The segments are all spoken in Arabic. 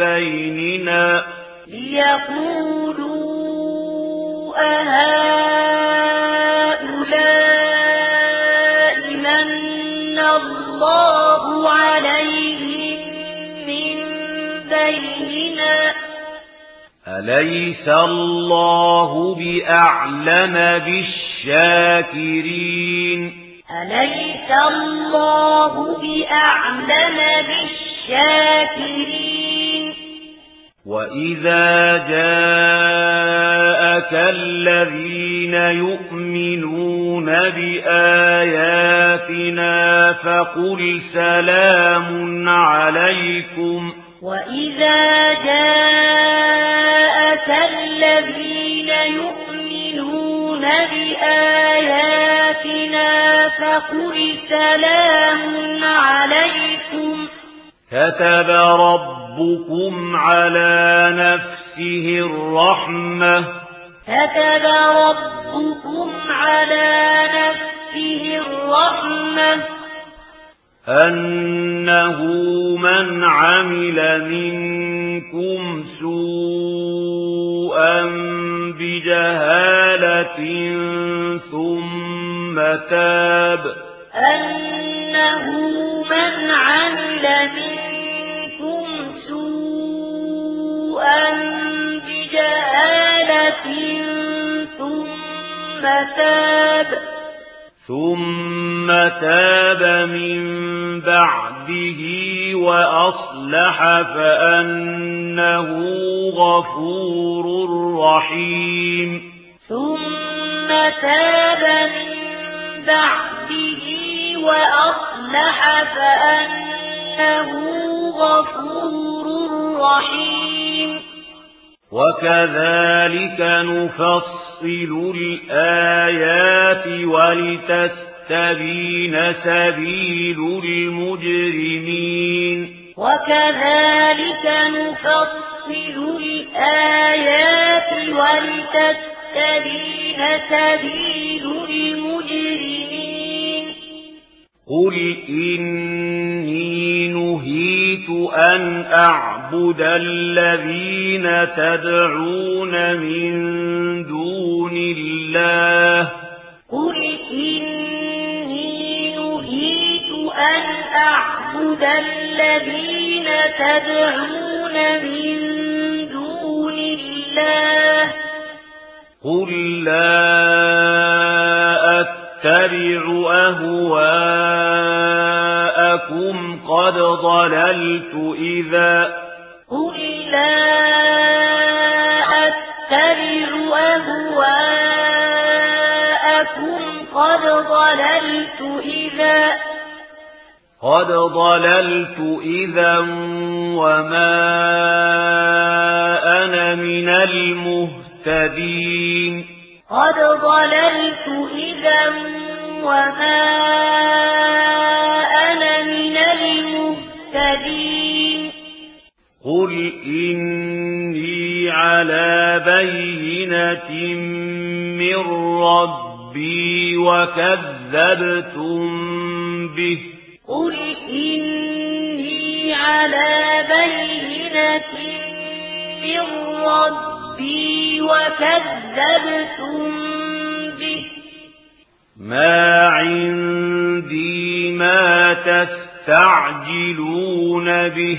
بيننا ليقولوا أهؤلاء من الله عليهم من بيننا أليس الله بأعلم بالشاكرين أليس الله بأعلم بالشاكرين وَإِذَا جَاءَكَ الَّذِينَ يُؤْمِنُونَ بِآيَاتِنَا فَقُلْ سَلَامٌ عَلَيْكُمْ وَإِذَا جَاءَكَ الَّذِينَ يُؤْمِنُونَ بِآيَاتِنَا فَقُلْ سَلَامٌ عَلَيْكُمْ كَتَبَ رَبُّ ربكم على نفسه الرحمة. كتب ربكم على نفسه الرحمة. أنه من عمل منكم سوءا بجهالة ثم تاب. أنه من عمل ثم تاب. ثم تاب من بعده وأصلح فأنه غفور رحيم. ثم تاب من بعده وأصلح فأنه غفور رحيم. وَكَذَلِكَ نُفَصِّلُ الْآيَاتِ وَلِتَسْتَبِينَ سَبِيلُ الْمُجْرِمِينَ وَكَذَلِكَ نُفَصِّلُ الْآيَاتِ وَلِتَسْتَبِينَ سَبِيلُ الْمُجْرِمِينَ قُلْ إِنِّي نُهِيتُ أَنْ أَعْلَمَ أعبد الذين تدعون من دون الله قل إني نهيت أن أعبد الذين تدعون من دون الله. قل لا أتبع أهواءكم قد ضللت إذا قد ضللت إذا وما أنا من المهتدين قد ضللت إذا وما أنا من المهتدين قل إني على بينة من ربي وكذبتم به قل إني على بينة من ربي وكذبتم به ما عندي ما تستعجلون به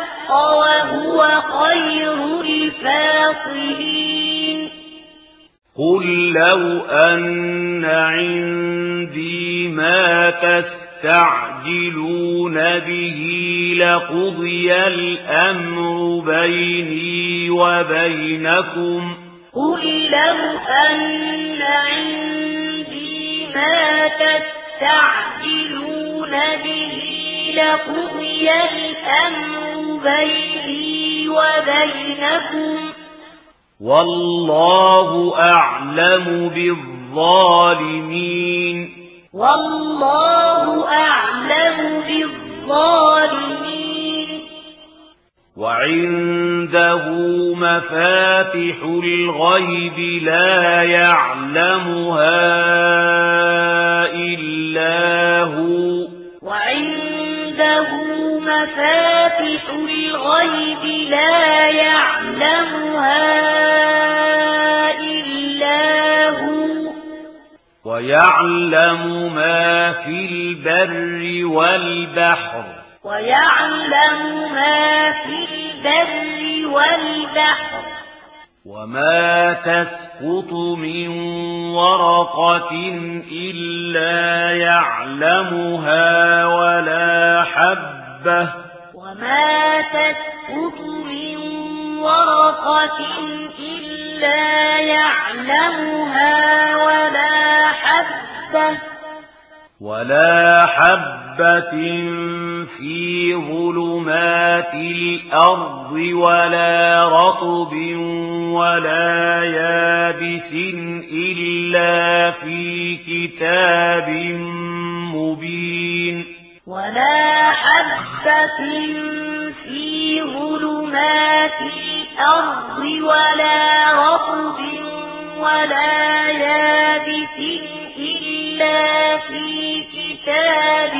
وهو خير الفاصلين. قل لو أن عندي ما تستعجلون به لقضي الأمر بيني وبينكم. قل لو أن عندي ما تستعجلون به لقضي الأمر بيني وبينكم والله أعلم بالظالمين والله أعلم بالظالمين وعنده مفاتح الغيب لا يعلمها فاتح الغيب لا يعلمها إلا هو. ويعلم ما في البر والبحر. ويعلم ما في البر والبحر. وما تسقط من ورقة إلا يعلمها ولا حبة. ما من ورقة إلا يعلمها ولا حبة. ولا حبة في ظلمات الأرض ولا رطب ولا يابس إلا في كتاب مبين ولا حبة في ظلمات الأرض ولا رطب ولا يابس إلا في كتاب